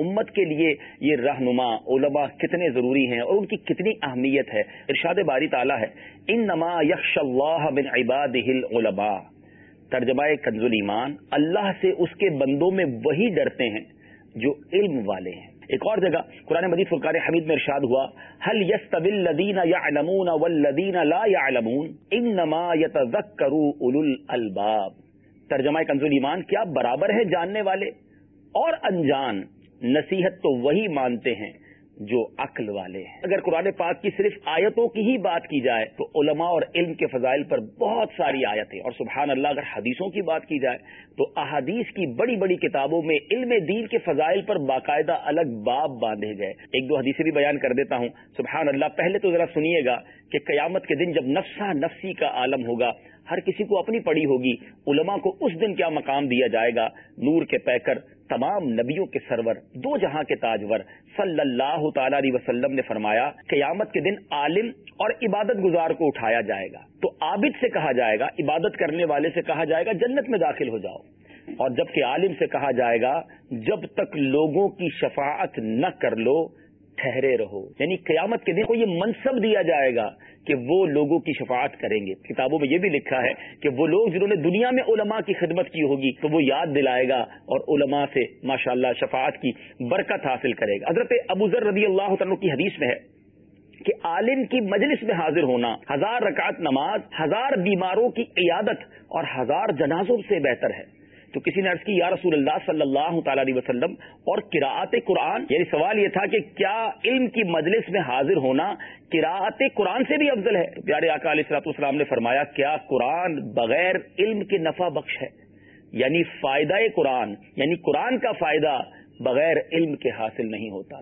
امت کے لیے یہ رہنما علماء کتنے ضروری ہیں اور ان کی کتنی اہمیت ہے؟ ارشاد باری تعالیٰ ہے ان نما یکش اللہ بن عباد علبا ترجمہ کنز ایمان، اللہ سے اس کے بندوں میں وہی ڈرتے ہیں جو علم والے ہیں۔ ایک اور جگہ، قرآن مجید فرقان حمید میں ارشاد ہوا حل یس طبل لدینہ یا علمون ولدینہ لا یا علمون ان نما یتذکروا الباب ترجمہ کنزول ایمان، کیا برابر ہے جاننے والے؟ اور انجان نصیحت تو وہی مانتے ہیں جو عقل والے ہیں۔ اگر قرآن پاک کی صرف آیتوں کی ہی بات کی جائے تو علماء اور علم کے فضائل پر بہت ساری آیتیں، اور سبحان اللہ اگر حدیثوں کی بات کی جائے تو احادیث کی بڑی بڑی کتابوں میں علم دین کے فضائل پر باقاعدہ الگ باب باندھے گئے۔ ایک دو حدیثیں بھی بیان کر دیتا ہوں۔ سبحان اللہ، پہلے تو ذرا سنیے گا کہ قیامت کے دن جب نفسا نفسی کا عالم ہوگا، ہر کسی کو اپنی پڑی ہوگی، علماء کو اس دن کیا مقام دیا جائے گا؟ نور کے پیکر تمام نبیوں کے سرور، دو جہاں کے تاجور صلی اللہ تعالی علیہ وسلم نے فرمایا، قیامت کے دن عالم اور عبادت گزار کو اٹھایا جائے گا۔ تو عابد سے کہا جائے گا، عبادت کرنے والے سے کہا جائے گا، جنت میں داخل ہو جاؤ۔ اور جبکہ عالم سے کہا جائے گا، جب تک لوگوں کی شفاعت نہ کر لو، ٹھہرے رہو۔ یعنی قیامت کے دن کو یہ منصب دیا جائے گا کہ وہ لوگوں کی شفاعت کریں گے۔ کتابوں میں یہ بھی لکھا ہے کہ وہ لوگ جنہوں نے دنیا میں علماء کی خدمت کی ہوگی تو وہ یاد دلائے گا اور علماء سے ماشاء اللہ شفاعت کی برکت حاصل کرے گا۔ حضرت ابو ذر رضی اللہ تعالیٰ کی حدیث میں ہے کہ عالم کی مجلس میں حاضر ہونا، ہزار رکعت نماز، ہزار بیماروں کی عیادت اور ہزار جنازوں سے بہتر ہے۔ تو کسی نے عرض کی، یا رسول اللہ صلی اللہ تعالی علیہ وسلم، اور قراءت قرآن؟ یعنی سوال یہ تھا کہ کیا علم کی مجلس میں حاضر ہونا قراءت قرآن سے بھی افضل ہے؟ پیارے آقا علیہ السلاط والسلام نے فرمایا، کیا قرآن بغیر علم کے نفع بخش ہے؟ یعنی فائدہ قرآن یعنی قرآن کا فائدہ بغیر علم کے حاصل نہیں ہوتا۔